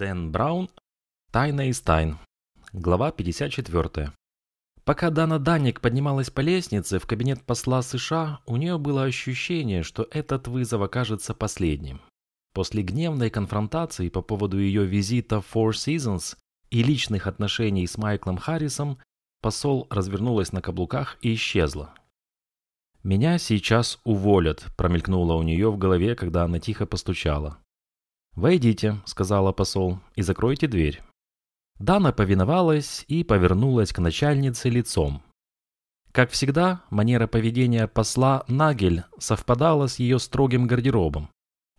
Дэн Браун. Тайна из тайн. Глава 54. Пока Дана Даник поднималась по лестнице в кабинет посла США, у нее было ощущение, что этот вызов окажется последним. После гневной конфронтации по поводу ее визита в Four Seasons и личных отношений с Майклом Харрисом, посол развернулась на каблуках и исчезла. «Меня сейчас уволят», – промелькнуло у нее в голове, когда она тихо постучала. «Войдите», — сказала посол, — «и закройте дверь». Дана повиновалась и повернулась к начальнице лицом. Как всегда, манера поведения посла Нагель совпадала с ее строгим гардеробом.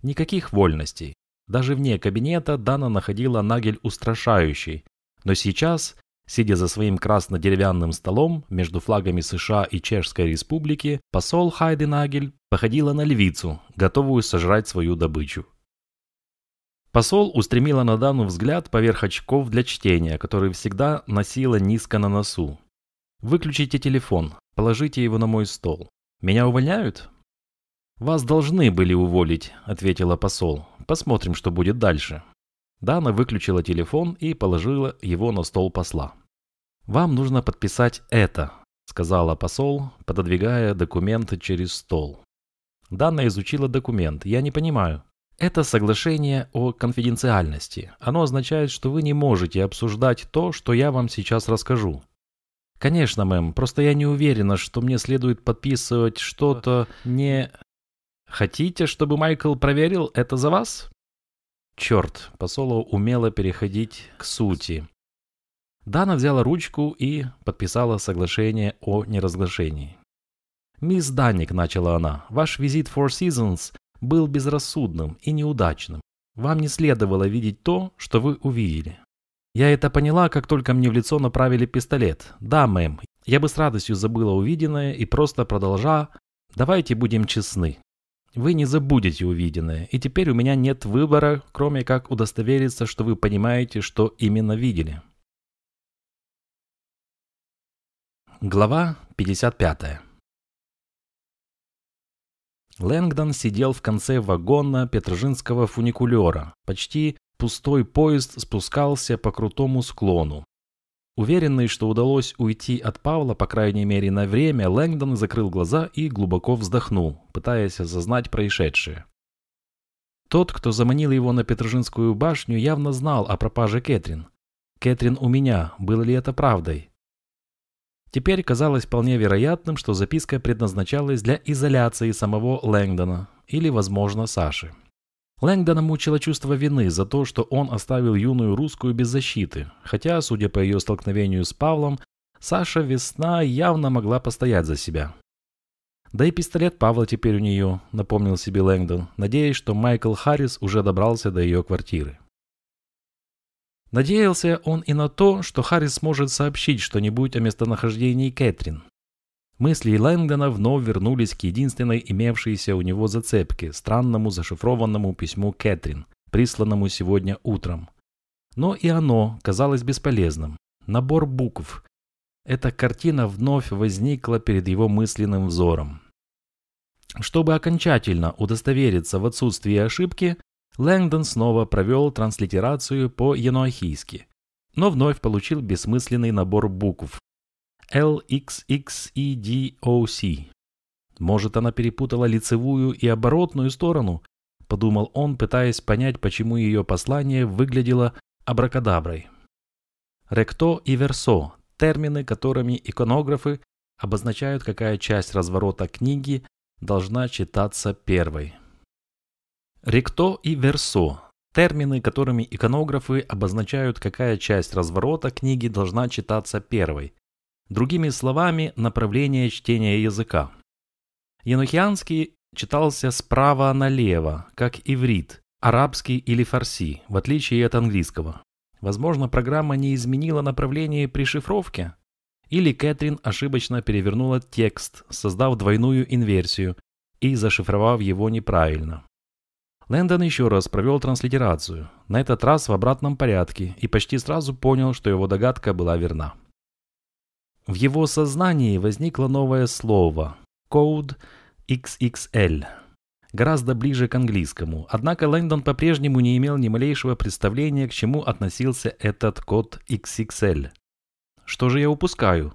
Никаких вольностей. Даже вне кабинета Дана находила Нагель устрашающей, но сейчас, сидя за своим красно-деревянным столом между флагами США и Чешской Республики, посол Хайди Нагель походила на львицу, готовую сожрать свою добычу. Посол устремила на Дану взгляд поверх очков для чтения, которые всегда носила низко на носу. «Выключите телефон, положите его на мой стол. Меня увольняют?» «Вас должны были уволить», — ответила посол. «Посмотрим, что будет дальше». Дана выключила телефон и положила его на стол посла. «Вам нужно подписать это», — сказала посол, пододвигая документы через стол. Дана изучила документ. «Я не понимаю». Это соглашение о конфиденциальности. Оно означает, что вы не можете обсуждать то, что я вам сейчас расскажу. Конечно, мэм, просто я не уверена, что мне следует подписывать что-то не... Хотите, чтобы Майкл проверил это за вас? Черт, посолу умело переходить к сути. Дана взяла ручку и подписала соглашение о неразглашении. «Мисс Данник», — начала она, — «ваш визит Four Seasons был безрассудным и неудачным. Вам не следовало видеть то, что вы увидели. Я это поняла, как только мне в лицо направили пистолет. Да, мэм, я бы с радостью забыла увиденное и просто продолжа. Давайте будем честны. Вы не забудете увиденное, и теперь у меня нет выбора, кроме как удостовериться, что вы понимаете, что именно видели. Глава 55 Лэнгдон сидел в конце вагона Петрожинского фуникулера. Почти пустой поезд спускался по крутому склону. Уверенный, что удалось уйти от Павла, по крайней мере на время, Лэнгдон закрыл глаза и глубоко вздохнул, пытаясь осознать происшедшее. Тот, кто заманил его на Петрожинскую башню, явно знал о пропаже Кэтрин. Кэтрин у меня, было ли это правдой? Теперь казалось вполне вероятным, что записка предназначалась для изоляции самого Лэнгдона или, возможно, Саши. Лэнгдона мучило чувство вины за то, что он оставил юную русскую без защиты, хотя, судя по ее столкновению с Павлом, Саша Весна явно могла постоять за себя. Да и пистолет Павла теперь у нее, напомнил себе Лэнгдон, надеясь, что Майкл Харрис уже добрался до ее квартиры. Надеялся он и на то, что Харрис сможет сообщить что-нибудь о местонахождении Кэтрин. Мысли Лэнгдона вновь вернулись к единственной имевшейся у него зацепке – странному зашифрованному письму Кэтрин, присланному сегодня утром. Но и оно казалось бесполезным. Набор букв. Эта картина вновь возникла перед его мысленным взором. Чтобы окончательно удостовериться в отсутствии ошибки, Лэнгдон снова провел транслитерацию по-януахийски, но вновь получил бессмысленный набор букв LXXEDOC. Может, она перепутала лицевую и оборотную сторону, подумал он, пытаясь понять, почему ее послание выглядело абракадаброй. Ректо и версо – термины, которыми иконографы обозначают, какая часть разворота книги должна читаться первой. Ректо и версо – термины, которыми иконографы обозначают, какая часть разворота книги должна читаться первой. Другими словами, направление чтения языка. Янухианский читался справа налево, как иврит, арабский или фарси, в отличие от английского. Возможно, программа не изменила направление при шифровке? Или Кэтрин ошибочно перевернула текст, создав двойную инверсию и зашифровав его неправильно. Лэндон еще раз провел транслитерацию, на этот раз в обратном порядке, и почти сразу понял, что его догадка была верна. В его сознании возникло новое слово – код XXL. гораздо ближе к английскому, однако Лэнгдон по-прежнему не имел ни малейшего представления, к чему относился этот код XXL. Что же я упускаю?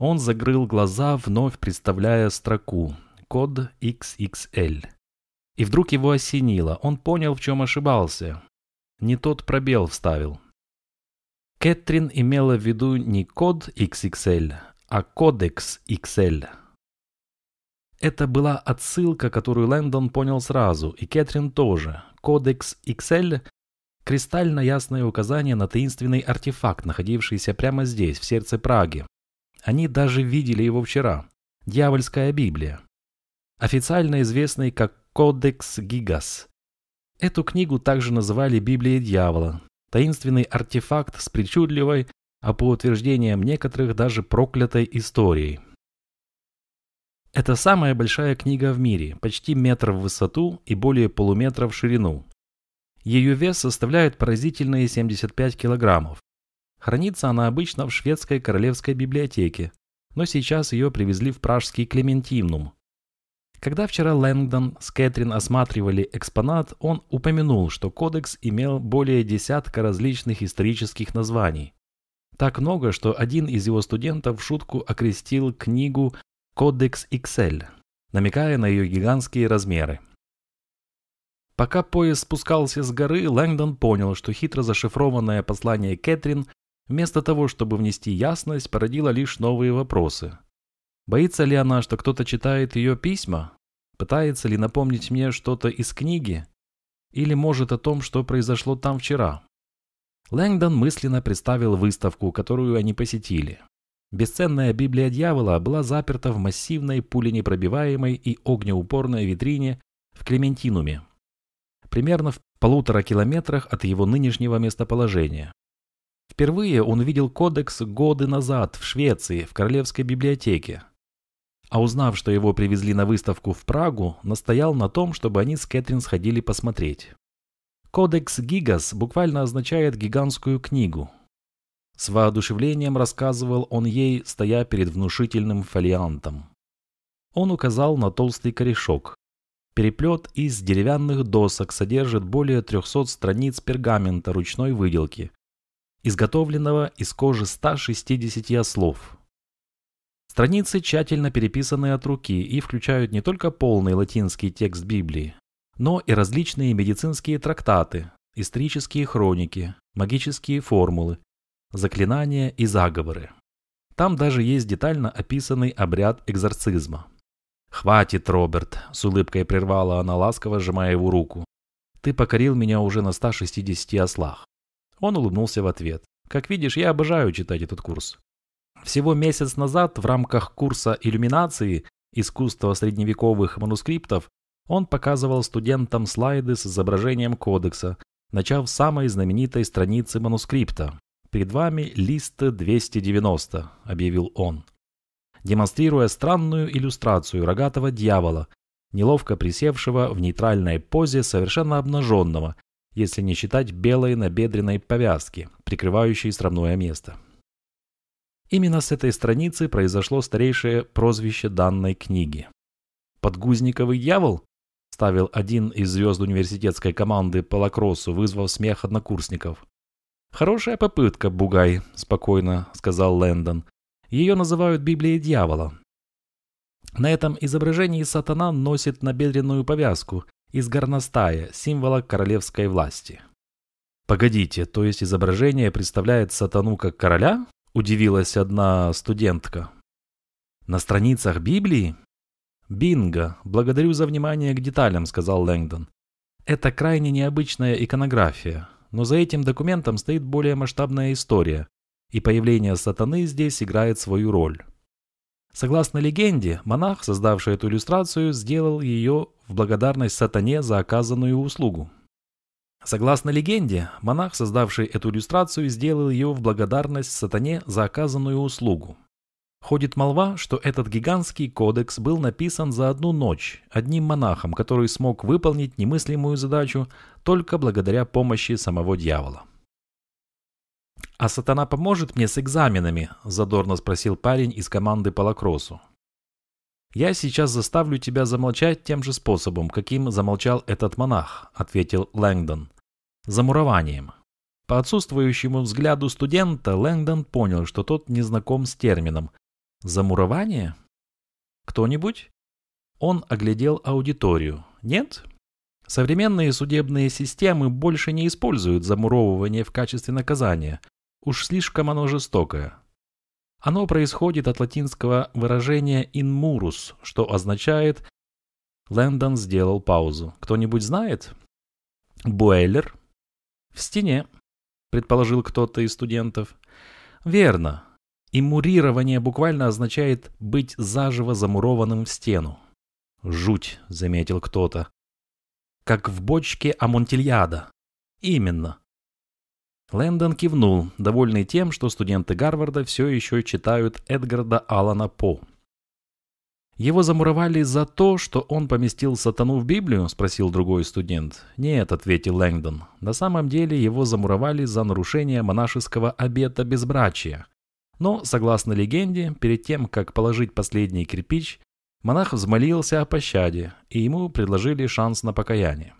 Он закрыл глаза, вновь представляя строку «Код XXL». И вдруг его осенило, он понял, в чем ошибался. Не тот пробел вставил. Кэтрин имела в виду не код XXL, а кодекс XL. Это была отсылка, которую Лэндон понял сразу, и Кэтрин тоже. Кодекс XL – кристально ясное указание на таинственный артефакт, находившийся прямо здесь, в сердце Праги. Они даже видели его вчера. Дьявольская Библия. Официально известный как Кодекс Гигас. Эту книгу также называли Библией дьявола. Таинственный артефакт с причудливой, а по утверждениям некоторых даже проклятой историей. Это самая большая книга в мире, почти метр в высоту и более полуметра в ширину. Ее вес составляет поразительные 75 килограммов. Хранится она обычно в шведской королевской библиотеке, но сейчас ее привезли в пражский Клементинум. Когда вчера Лэнгдон с Кэтрин осматривали экспонат, он упомянул, что кодекс имел более десятка различных исторических названий. Так много, что один из его студентов в шутку окрестил книгу «Кодекс XL», намекая на ее гигантские размеры. Пока поезд спускался с горы, Лэнгдон понял, что хитро зашифрованное послание Кэтрин вместо того, чтобы внести ясность, породило лишь новые вопросы. Боится ли она, что кто-то читает ее письма? Пытается ли напомнить мне что-то из книги? Или может о том, что произошло там вчера? Лэнгдон мысленно представил выставку, которую они посетили. Бесценная Библия дьявола была заперта в массивной пуленепробиваемой и огнеупорной витрине в Клементинуме, примерно в полутора километрах от его нынешнего местоположения. Впервые он увидел кодекс годы назад в Швеции, в Королевской библиотеке. А узнав, что его привезли на выставку в Прагу, настоял на том, чтобы они с Кэтрин сходили посмотреть. Кодекс Гигас буквально означает «гигантскую книгу». С воодушевлением рассказывал он ей, стоя перед внушительным фолиантом. Он указал на толстый корешок. Переплет из деревянных досок содержит более 300 страниц пергамента ручной выделки, изготовленного из кожи 160 ослов. Страницы тщательно переписаны от руки и включают не только полный латинский текст Библии, но и различные медицинские трактаты, исторические хроники, магические формулы, заклинания и заговоры. Там даже есть детально описанный обряд экзорцизма. «Хватит, Роберт!» – с улыбкой прервала она, ласково сжимая его руку. «Ты покорил меня уже на 160 ослах. Он улыбнулся в ответ. «Как видишь, я обожаю читать этот курс». Всего месяц назад в рамках курса иллюминации искусства средневековых манускриптов он показывал студентам слайды с изображением кодекса, начав с самой знаменитой страницы манускрипта. «Перед вами лист 290», — объявил он, демонстрируя странную иллюстрацию рогатого дьявола, неловко присевшего в нейтральной позе совершенно обнаженного если не считать белой набедренной повязки, прикрывающей срамное место. Именно с этой страницы произошло старейшее прозвище данной книги. «Подгузниковый дьявол?» – ставил один из звезд университетской команды по лакроссу, вызвав смех однокурсников. «Хорошая попытка, Бугай», – спокойно сказал Лэндон. «Ее называют Библией дьявола». На этом изображении сатана носит набедренную повязку из горностая, символа королевской власти. «Погодите, то есть изображение представляет сатану как короля?» – удивилась одна студентка. «На страницах Библии?» «Бинго! Благодарю за внимание к деталям», – сказал Лэнгдон. «Это крайне необычная иконография, но за этим документом стоит более масштабная история, и появление сатаны здесь играет свою роль. Согласно легенде, монах, создавший эту иллюстрацию, сделал ее в благодарность сатане за оказанную услугу. Согласно легенде, монах, создавший эту иллюстрацию, сделал ее в благодарность сатане за оказанную услугу. Ходит молва, что этот гигантский кодекс был написан за одну ночь одним монахом, который смог выполнить немыслимую задачу только благодаря помощи самого дьявола. «А сатана поможет мне с экзаменами?» – задорно спросил парень из команды по лакроссу. «Я сейчас заставлю тебя замолчать тем же способом, каким замолчал этот монах», — ответил Лэнгдон. «Замурованием». По отсутствующему взгляду студента Лэнгдон понял, что тот не знаком с термином. «Замурование? Кто-нибудь?» Он оглядел аудиторию. «Нет?» Современные судебные системы больше не используют замуровывание в качестве наказания. Уж слишком оно жестокое. Оно происходит от латинского выражения «in murus», что означает Лэндон сделал паузу. «Кто-нибудь знает?» «Буэллер?» «В стене», — предположил кто-то из студентов. «Верно. Иммурирование буквально означает быть заживо замурованным в стену». «Жуть», — заметил кто-то. «Как в бочке Амонтильяда». «Именно. Лэндон кивнул, довольный тем, что студенты Гарварда все еще читают Эдгарда Алана По. «Его замуровали за то, что он поместил сатану в Библию?» – спросил другой студент. «Нет», – ответил Лэнгдон. «На самом деле его замуровали за нарушение монашеского обета безбрачия. Но, согласно легенде, перед тем, как положить последний кирпич, монах взмолился о пощаде, и ему предложили шанс на покаяние.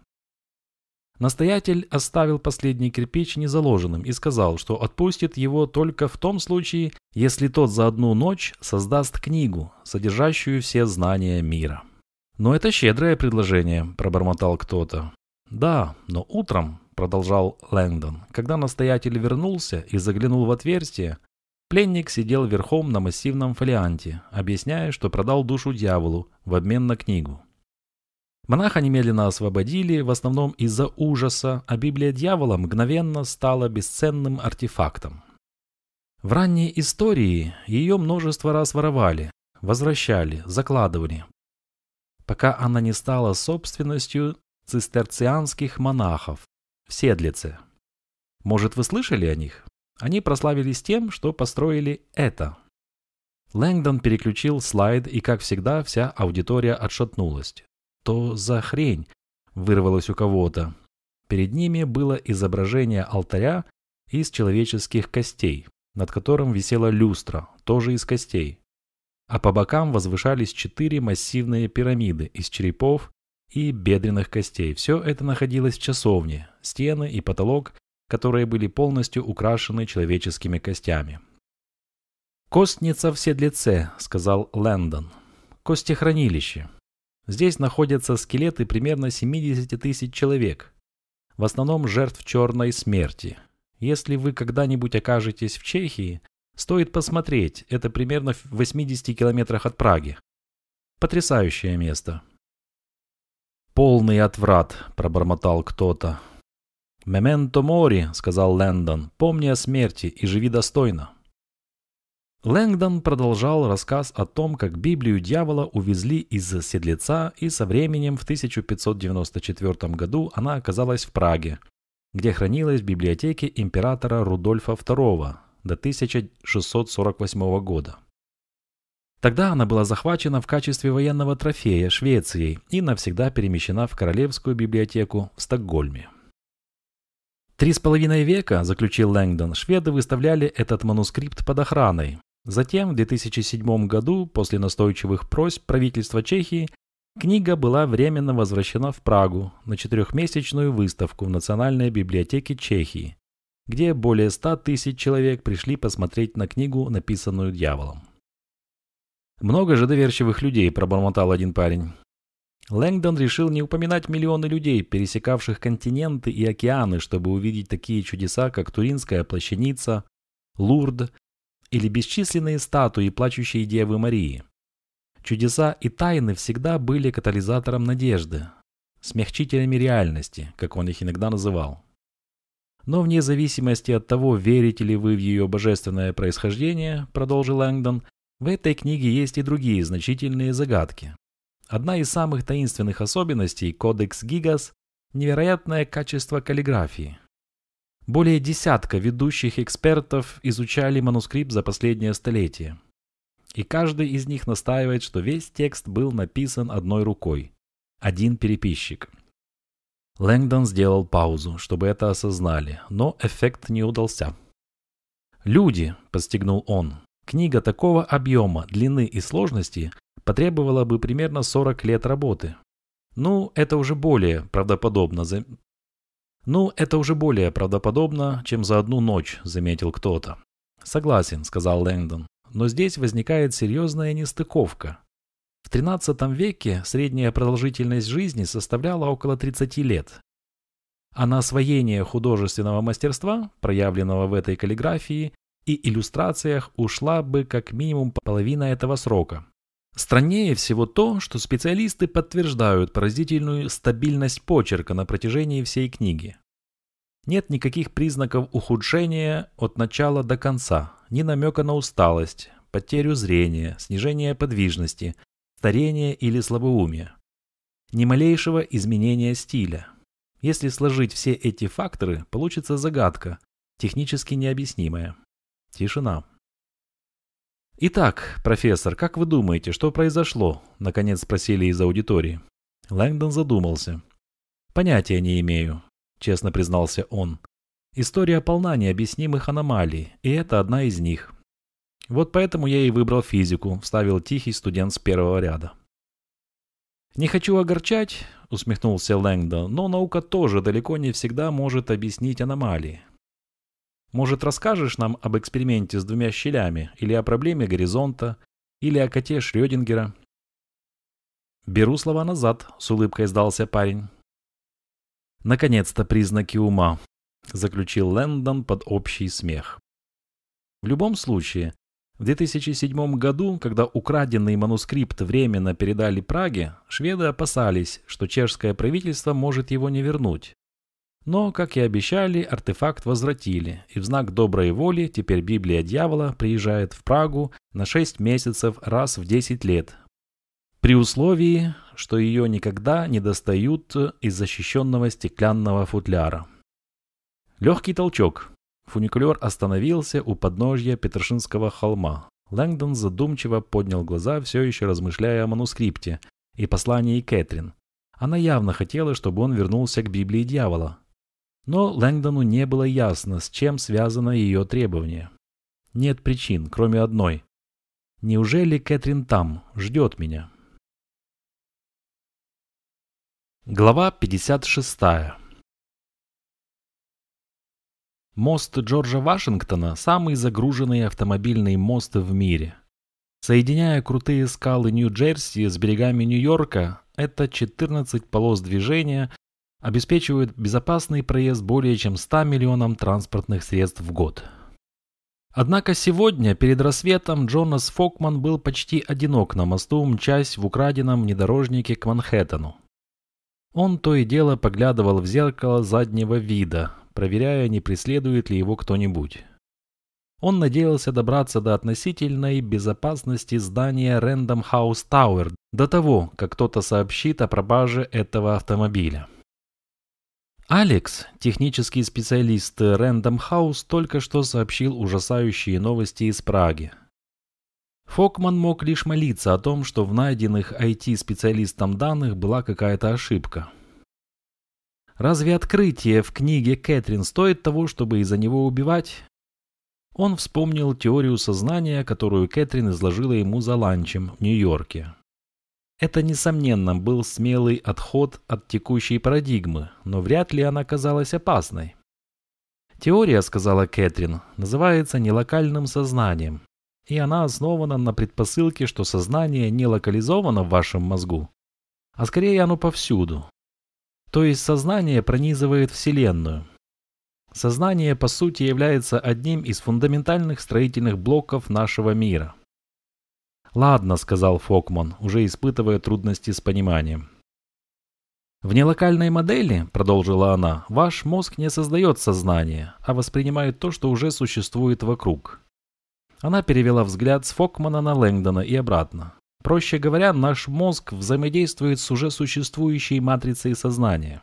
Настоятель оставил последний кирпич незаложенным и сказал, что отпустит его только в том случае, если тот за одну ночь создаст книгу, содержащую все знания мира. «Но это щедрое предложение», – пробормотал кто-то. «Да, но утром», – продолжал Лэнгдон, – когда настоятель вернулся и заглянул в отверстие, пленник сидел верхом на массивном фолианте, объясняя, что продал душу дьяволу в обмен на книгу. Монаха немедленно освободили, в основном из-за ужаса, а Библия дьявола мгновенно стала бесценным артефактом. В ранней истории ее множество раз воровали, возвращали, закладывали, пока она не стала собственностью цистерцианских монахов в Седлице. Может, вы слышали о них? Они прославились тем, что построили это. Лэнгдон переключил слайд, и, как всегда, вся аудитория отшатнулась что за хрень?» – вырвалось у кого-то. Перед ними было изображение алтаря из человеческих костей, над которым висела люстра, тоже из костей. А по бокам возвышались четыре массивные пирамиды из черепов и бедренных костей. Все это находилось в часовне, стены и потолок, которые были полностью украшены человеческими костями. «Костница в седлеце», — сказал Лэндон. «Костехранилище. Здесь находятся скелеты примерно 70 тысяч человек, в основном жертв черной смерти. Если вы когда-нибудь окажетесь в Чехии, стоит посмотреть, это примерно в 80 километрах от Праги. Потрясающее место. «Полный отврат», – пробормотал кто-то. «Мементо мори», – сказал Лэндон, – «помни о смерти и живи достойно». Лэнгдон продолжал рассказ о том, как Библию дьявола увезли из Седлеца, и со временем в 1594 году она оказалась в Праге, где хранилась в библиотеке императора Рудольфа II до 1648 года. Тогда она была захвачена в качестве военного трофея Швецией и навсегда перемещена в Королевскую библиотеку в Стокгольме. Три с половиной века, заключил Лэнгдон, шведы выставляли этот манускрипт под охраной, Затем, в 2007 году, после настойчивых просьб правительства Чехии, книга была временно возвращена в Прагу на четырехмесячную выставку в Национальной библиотеке Чехии, где более 100 тысяч человек пришли посмотреть на книгу, написанную дьяволом. «Много же доверчивых людей», – пробормотал один парень. Лэнгдон решил не упоминать миллионы людей, пересекавших континенты и океаны, чтобы увидеть такие чудеса, как Туринская плащаница, Лурд или бесчисленные статуи плачущей Девы Марии. Чудеса и тайны всегда были катализатором надежды, смягчителями реальности, как он их иногда называл. Но вне зависимости от того, верите ли вы в ее божественное происхождение, продолжил Лэнгдон, в этой книге есть и другие значительные загадки. Одна из самых таинственных особенностей Кодекс Гигас – невероятное качество каллиграфии. Более десятка ведущих экспертов изучали манускрипт за последнее столетие. И каждый из них настаивает, что весь текст был написан одной рукой. Один переписчик. Лэнгдон сделал паузу, чтобы это осознали, но эффект не удался. «Люди», – подстегнул он, – «книга такого объема, длины и сложности потребовало бы примерно 40 лет работы. Ну, это уже более правдоподобно. Ну, это уже более правдоподобно, чем за одну ночь, заметил кто-то. Согласен, сказал Лэнгдон, но здесь возникает серьезная нестыковка. В 13 веке средняя продолжительность жизни составляла около 30 лет. А на освоение художественного мастерства, проявленного в этой каллиграфии и иллюстрациях, ушла бы как минимум половина этого срока. Страннее всего то, что специалисты подтверждают поразительную стабильность почерка на протяжении всей книги. Нет никаких признаков ухудшения от начала до конца, ни намека на усталость, потерю зрения, снижение подвижности, старение или слабоумие. Ни малейшего изменения стиля. Если сложить все эти факторы, получится загадка, технически необъяснимая. Тишина. «Итак, профессор, как вы думаете, что произошло?» – наконец спросили из аудитории. Лэнгдон задумался. «Понятия не имею», – честно признался он. «История полна необъяснимых аномалий, и это одна из них. Вот поэтому я и выбрал физику», – вставил тихий студент с первого ряда. «Не хочу огорчать», – усмехнулся Лэнгдон, – «но наука тоже далеко не всегда может объяснить аномалии. Может, расскажешь нам об эксперименте с двумя щелями, или о проблеме горизонта, или о коте Шрёдингера?» «Беру слова назад», — с улыбкой сдался парень. «Наконец-то признаки ума», — заключил Лэндон под общий смех. В любом случае, в 2007 году, когда украденный манускрипт временно передали Праге, шведы опасались, что чешское правительство может его не вернуть. Но, как и обещали, артефакт возвратили, и в знак доброй воли теперь Библия дьявола приезжает в Прагу на 6 месяцев раз в 10 лет, при условии, что ее никогда не достают из защищенного стеклянного футляра. Легкий толчок. Фуникулер остановился у подножья Петершинского холма. Лэнгдон задумчиво поднял глаза, все еще размышляя о манускрипте и послании Кэтрин. Она явно хотела, чтобы он вернулся к Библии дьявола, но Лэнгдону не было ясно, с чем связано ее требование. Нет причин, кроме одной. Неужели Кэтрин там, ждет меня? Глава 56 Мост Джорджа Вашингтона – самый загруженный автомобильный мост в мире. Соединяя крутые скалы Нью-Джерси с берегами Нью-Йорка, это 14 полос движения обеспечивают безопасный проезд более чем 100 миллионам транспортных средств в год. Однако сегодня, перед рассветом, Джонас Фокман был почти одинок на мосту, мчась в украденном внедорожнике к Манхэттену. Он то и дело поглядывал в зеркало заднего вида, проверяя, не преследует ли его кто-нибудь. Он надеялся добраться до относительной безопасности здания Random House Tower до того, как кто-то сообщит о пропаже этого автомобиля. Алекс, технический специалист Random House, только что сообщил ужасающие новости из Праги. Фокман мог лишь молиться о том, что в найденных IT-специалистам данных была какая-то ошибка. Разве открытие в книге Кэтрин стоит того, чтобы из-за него убивать? Он вспомнил теорию сознания, которую Кэтрин изложила ему за ланчем в Нью-Йорке. Это, несомненно, был смелый отход от текущей парадигмы, но вряд ли она казалась опасной. Теория, сказала Кэтрин, называется нелокальным сознанием, и она основана на предпосылке, что сознание не локализовано в вашем мозгу, а скорее оно повсюду. То есть сознание пронизывает Вселенную. Сознание, по сути, является одним из фундаментальных строительных блоков нашего мира – «Ладно», — сказал Фокман, уже испытывая трудности с пониманием. «В нелокальной модели, — продолжила она, — ваш мозг не создает сознание, а воспринимает то, что уже существует вокруг». Она перевела взгляд с Фокмана на Лэнгдона и обратно. Проще говоря, наш мозг взаимодействует с уже существующей матрицей сознания.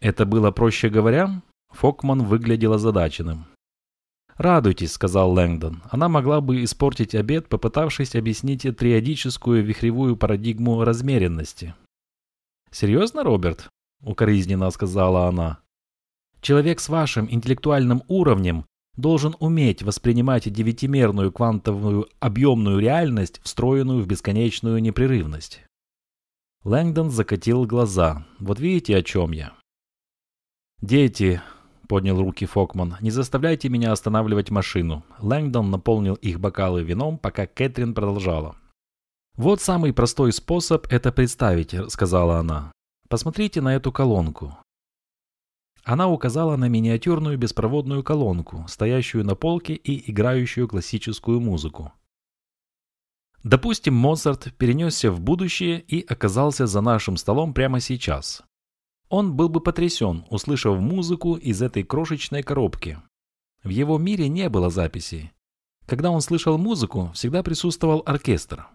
Это было проще говоря? Фокман выглядел озадаченным. «Радуйтесь», — сказал Лэнгдон. Она могла бы испортить обед, попытавшись объяснить триадическую вихревую парадигму размеренности. «Серьезно, Роберт?» — укоризненно сказала она. «Человек с вашим интеллектуальным уровнем должен уметь воспринимать девятимерную квантовую объемную реальность, встроенную в бесконечную непрерывность. Лэнгдон закатил глаза. Вот видите, о чем я. «Дети», — поднял руки Фокман, — «не заставляйте меня останавливать машину». Лэнгдон наполнил их бокалы вином, пока Кэтрин продолжала. «Вот самый простой способ это представить», — сказала она. «Посмотрите на эту колонку. Она указала на миниатюрную беспроводную колонку, стоящую на полке и играющую классическую музыку. Допустим, Моцарт перенесся в будущее и оказался за нашим столом прямо сейчас. Он был бы потрясен, услышав музыку из этой крошечной коробки. В его мире не было записей. Когда он слышал музыку, всегда присутствовал оркестр.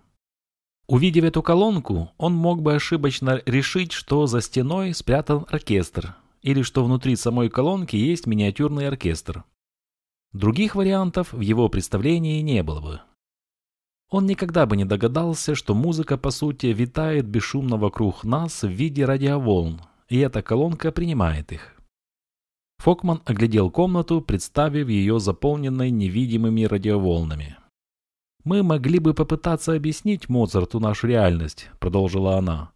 Увидев эту колонку, он мог бы ошибочно решить, что за стеной спрятан оркестр, или что внутри самой колонки есть миниатюрный оркестр. Других вариантов в его представлении не было бы. Он никогда бы не догадался, что музыка по сути витает бесшумно вокруг нас в виде радиоволн, и эта колонка принимает их. Фокман оглядел комнату, представив ее заполненной невидимыми радиоволнами. «Мы могли бы попытаться объяснить Моцарту нашу реальность», — продолжила она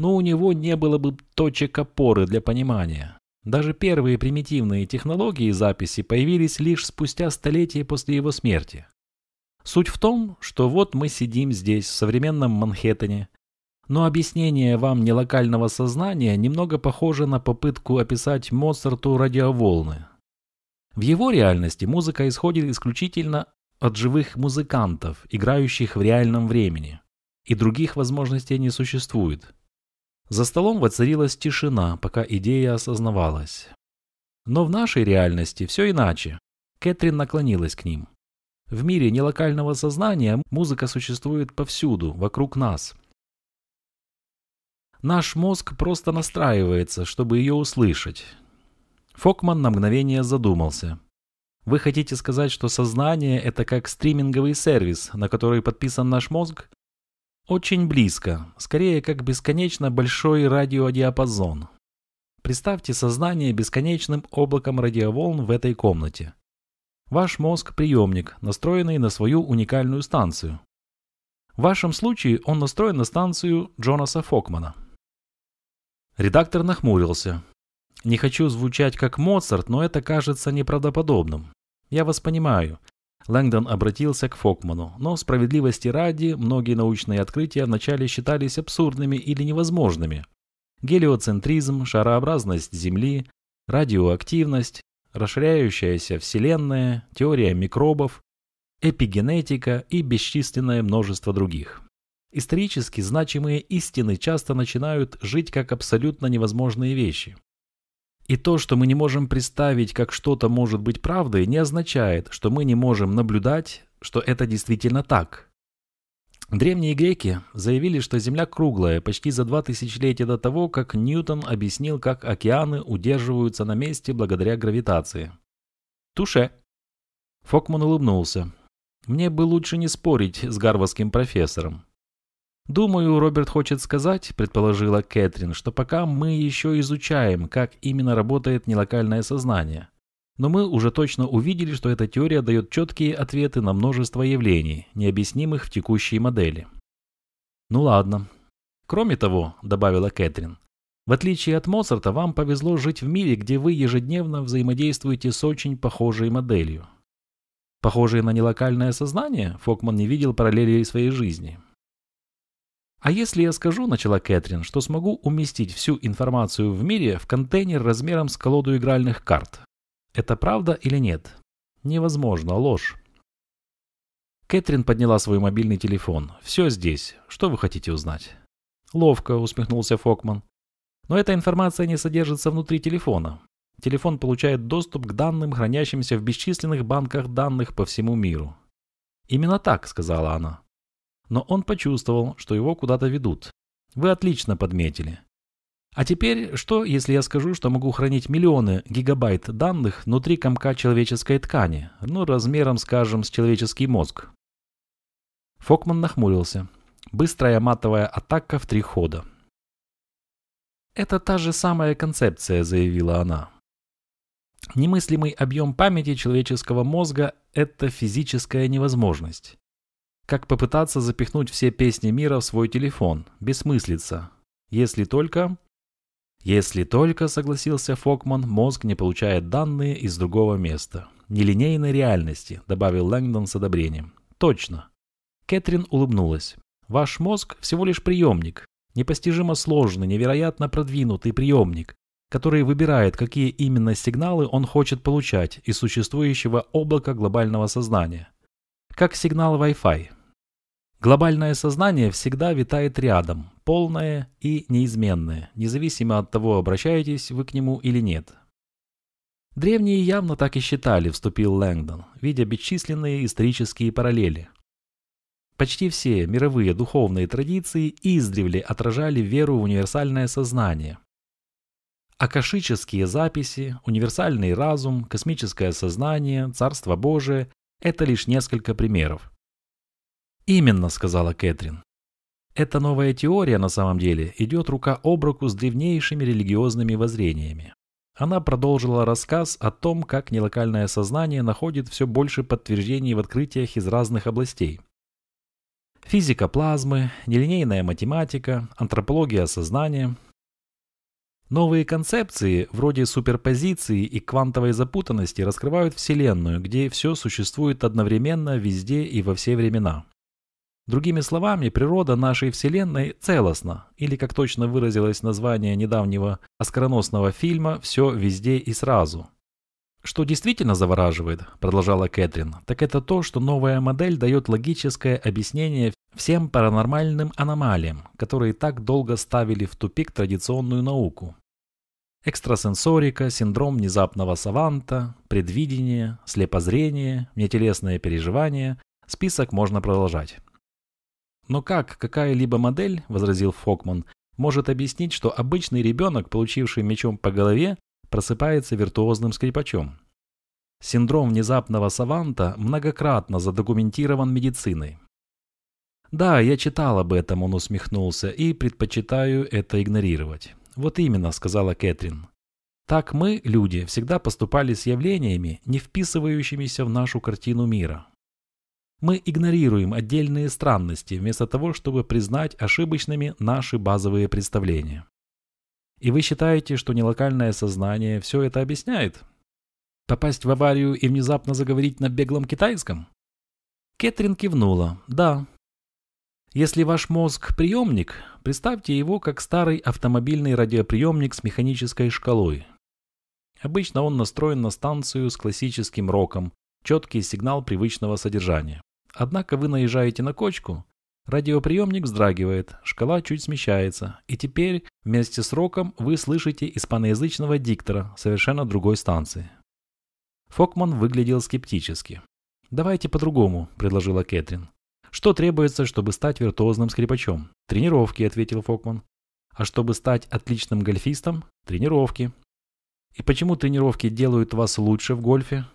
но у него не было бы точек опоры для понимания. Даже первые примитивные технологии записи появились лишь спустя столетия после его смерти. Суть в том, что вот мы сидим здесь, в современном Манхэттене, но объяснение вам нелокального сознания немного похоже на попытку описать Моцарту радиоволны. В его реальности музыка исходит исключительно от живых музыкантов, играющих в реальном времени, и других возможностей не существует. За столом воцарилась тишина, пока идея осознавалась. Но в нашей реальности все иначе. Кэтрин наклонилась к ним. В мире нелокального сознания музыка существует повсюду, вокруг нас. Наш мозг просто настраивается, чтобы ее услышать. Фокман на мгновение задумался. Вы хотите сказать, что сознание – это как стриминговый сервис, на который подписан наш мозг? Очень близко, скорее как бесконечно большой радиодиапазон. Представьте сознание бесконечным облаком радиоволн в этой комнате. Ваш мозг – приемник, настроенный на свою уникальную станцию. В вашем случае он настроен на станцию Джонаса Фокмана. Редактор нахмурился. Не хочу звучать как Моцарт, но это кажется неправдоподобным. Я вас понимаю. Лэнгдон обратился к Фокману, но справедливости ради многие научные открытия вначале считались абсурдными или невозможными. Гелиоцентризм, шарообразность Земли, радиоактивность, расширяющаяся Вселенная, теория микробов, эпигенетика и бесчисленное множество других. Исторически значимые истины часто начинают жить как абсолютно невозможные вещи. И то, что мы не можем представить, как что-то может быть правдой, не означает, что мы не можем наблюдать, что это действительно так. Древние греки заявили, что Земля круглая почти за два тысячелетия до того, как Ньютон объяснил, как океаны удерживаются на месте благодаря гравитации. Туше. Фокман улыбнулся. Мне бы лучше не спорить с гарвардским профессором. «Думаю, Роберт хочет сказать, — предположила Кэтрин, — что пока мы еще изучаем, как именно работает нелокальное сознание. Но мы уже точно увидели, что эта теория дает четкие ответы на множество явлений, необъяснимых в текущей модели». «Ну ладно. Кроме того, — добавила Кэтрин, — в отличие от Моцарта, вам повезло жить в мире, где вы ежедневно взаимодействуете с очень похожей моделью». Похожей на нелокальное сознание, Фокман не видел параллелей своей жизни. «А если я скажу, — начала Кэтрин, — что смогу уместить всю информацию в мире в контейнер размером с колоду игральных карт? Это правда или нет? Невозможно, ложь». Кэтрин подняла свой мобильный телефон. «Все здесь. Что вы хотите узнать?» «Ловко», — усмехнулся Фокман. «Но эта информация не содержится внутри телефона. Телефон получает доступ к данным, хранящимся в бесчисленных банках данных по всему миру». «Именно так», — сказала она но он почувствовал, что его куда-то ведут. Вы отлично подметили. А теперь, что, если я скажу, что могу хранить миллионы гигабайт данных внутри комка человеческой ткани, ну, размером, скажем, с человеческий мозг? Фокман нахмурился. Быстрая матовая атака в три хода. «Это та же самая концепция», — заявила она. Немыслимый объем памяти человеческого мозга – это физическая невозможность. Как попытаться запихнуть все песни мира в свой телефон? Бессмыслица. Если только... Если только, согласился Фокман, мозг не получает данные из другого места. Нелинейной реальности, добавил Лэнгдон с одобрением. Точно. Кэтрин улыбнулась. Ваш мозг всего лишь приемник. Непостижимо сложный, невероятно продвинутый приемник, который выбирает, какие именно сигналы он хочет получать из существующего облака глобального сознания. Как сигнал Wi-Fi. Глобальное сознание всегда витает рядом, полное и неизменное, независимо от того, обращаетесь вы к нему или нет. Древние явно так и считали, вступил Лэнгдон, видя бесчисленные исторические параллели. Почти все мировые духовные традиции издревле отражали веру в универсальное сознание. Акашические записи, универсальный разум, космическое сознание, Царство Божие – это лишь несколько примеров. «Именно», — сказала Кэтрин. Эта новая теория на самом деле идет рука об руку с древнейшими религиозными воззрениями. Она продолжила рассказ о том, как нелокальное сознание находит все больше подтверждений в открытиях из разных областей. Физика плазмы, нелинейная математика, антропология сознания. Новые концепции, вроде суперпозиции и квантовой запутанности, раскрывают Вселенную, где все существует одновременно, везде и во все времена. Другими словами, природа нашей Вселенной целостна, или, как точно выразилось название недавнего оскароносного фильма «Все везде и сразу». Что действительно завораживает, продолжала Кэтрин, так это то, что новая модель дает логическое объяснение всем паранормальным аномалиям, которые так долго ставили в тупик традиционную науку. Экстрасенсорика, синдром внезапного саванта, предвидение, слепозрение, внетелесное переживание – список можно продолжать. Но как какая-либо модель, возразил Фокман, может объяснить, что обычный ребенок, получивший мечом по голове, просыпается виртуозным скрипачом? Синдром внезапного саванта многократно задокументирован медициной. «Да, я читал об этом», — он усмехнулся, — «и предпочитаю это игнорировать». «Вот именно», — сказала Кэтрин. «Так мы, люди, всегда поступали с явлениями, не вписывающимися в нашу картину мира. Мы игнорируем отдельные странности, вместо того, чтобы признать ошибочными наши базовые представления. И вы считаете, что нелокальное сознание все это объясняет? Попасть в аварию и внезапно заговорить на беглом китайском? Кэтрин кивнула. Да. Если ваш мозг приемник, представьте его как старый автомобильный радиоприемник с механической шкалой. Обычно он настроен на станцию с классическим роком, четкий сигнал привычного содержания. Однако вы наезжаете на кочку, радиоприемник вздрагивает, шкала чуть смещается, и теперь вместе с роком вы слышите испаноязычного диктора совершенно другой станции. Фокман выглядел скептически. «Давайте по-другому», – предложила Кэтрин. «Что требуется, чтобы стать виртуозным скрипачом?» «Тренировки», – ответил Фокман. «А чтобы стать отличным гольфистом?» «Тренировки». «И почему тренировки делают вас лучше в гольфе?»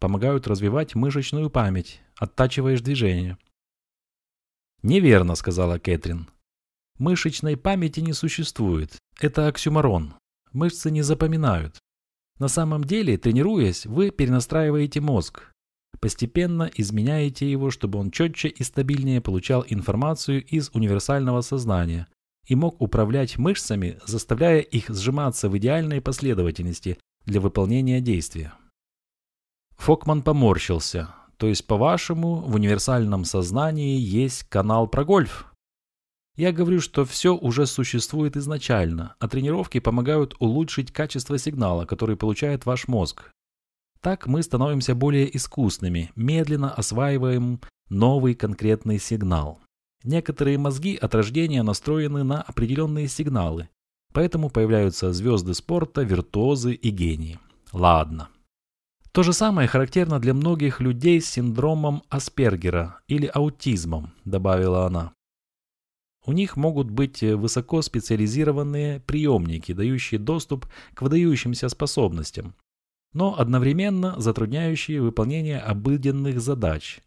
Помогают развивать мышечную память, оттачиваешь движение. «Неверно», — сказала Кэтрин. «Мышечной памяти не существует. Это оксюмарон. Мышцы не запоминают. На самом деле, тренируясь, вы перенастраиваете мозг. Постепенно изменяете его, чтобы он четче и стабильнее получал информацию из универсального сознания и мог управлять мышцами, заставляя их сжиматься в идеальной последовательности для выполнения действия. Фокман поморщился. То есть, по-вашему, в универсальном сознании есть канал про гольф? Я говорю, что все уже существует изначально, а тренировки помогают улучшить качество сигнала, который получает ваш мозг. Так мы становимся более искусными, медленно осваиваем новый конкретный сигнал. Некоторые мозги от рождения настроены на определенные сигналы, поэтому появляются звезды спорта, виртуозы и гении. Ладно. То же самое характерно для многих людей с синдромом Аспергера или аутизмом, добавила она. У них могут быть высокоспециализированные приемники, дающие доступ к выдающимся способностям, но одновременно затрудняющие выполнение обыденных задач,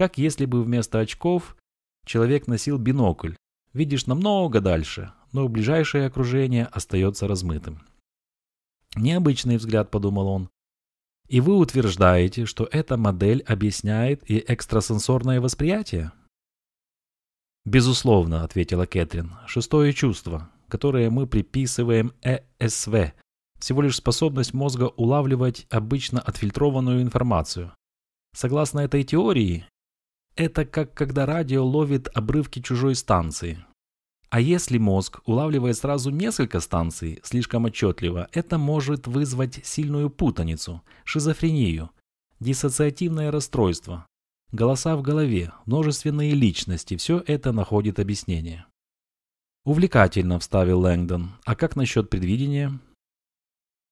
как если бы вместо очков человек носил бинокль. Видишь намного дальше, но ближайшее окружение остается размытым. Необычный взгляд, подумал он. И вы утверждаете, что эта модель объясняет и экстрасенсорное восприятие? Безусловно, ответила Кэтрин. Шестое чувство, которое мы приписываем ЭСВ, всего лишь способность мозга улавливать обычно отфильтрованную информацию. Согласно этой теории, это как когда радио ловит обрывки чужой станции. А если мозг улавливает сразу несколько станций слишком отчетливо, это может вызвать сильную путаницу, шизофрению, диссоциативное расстройство. Голоса в голове, множественные личности – все это находит объяснение. «Увлекательно», – вставил Лэнгдон. «А как насчет предвидения?»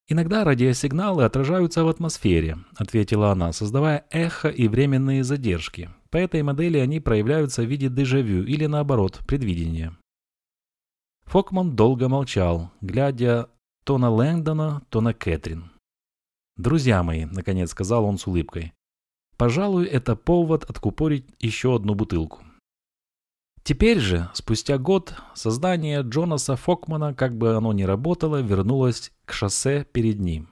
«Иногда радиосигналы отражаются в атмосфере», – ответила она, создавая эхо и временные задержки. По этой модели они проявляются в виде дежавю или, наоборот, предвидения. Фокман долго молчал, глядя то на Лэнгдона, то на Кэтрин. «Друзья мои», — наконец сказал он с улыбкой, — «пожалуй, это повод откупорить еще одну бутылку». Теперь же, спустя год, создание Джонаса Фокмана, как бы оно ни работало, вернулось к шоссе перед ним.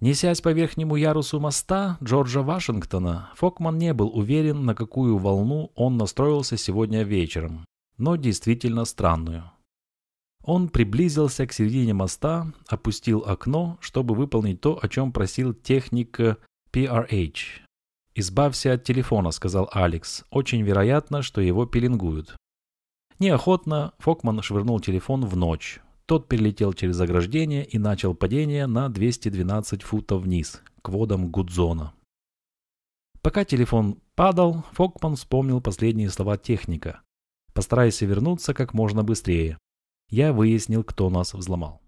Несясь по верхнему ярусу моста Джорджа Вашингтона, Фокман не был уверен, на какую волну он настроился сегодня вечером, но действительно странную. Он приблизился к середине моста, опустил окно, чтобы выполнить то, о чем просил техник PRH. «Избавься от телефона», — сказал Алекс. «Очень вероятно, что его пеленгуют». Неохотно Фокман швырнул телефон в ночь. Тот перелетел через ограждение и начал падение на 212 футов вниз, к водам Гудзона. Пока телефон падал, Фокман вспомнил последние слова техника. «Постарайся вернуться как можно быстрее. Я выяснил, кто нас взломал.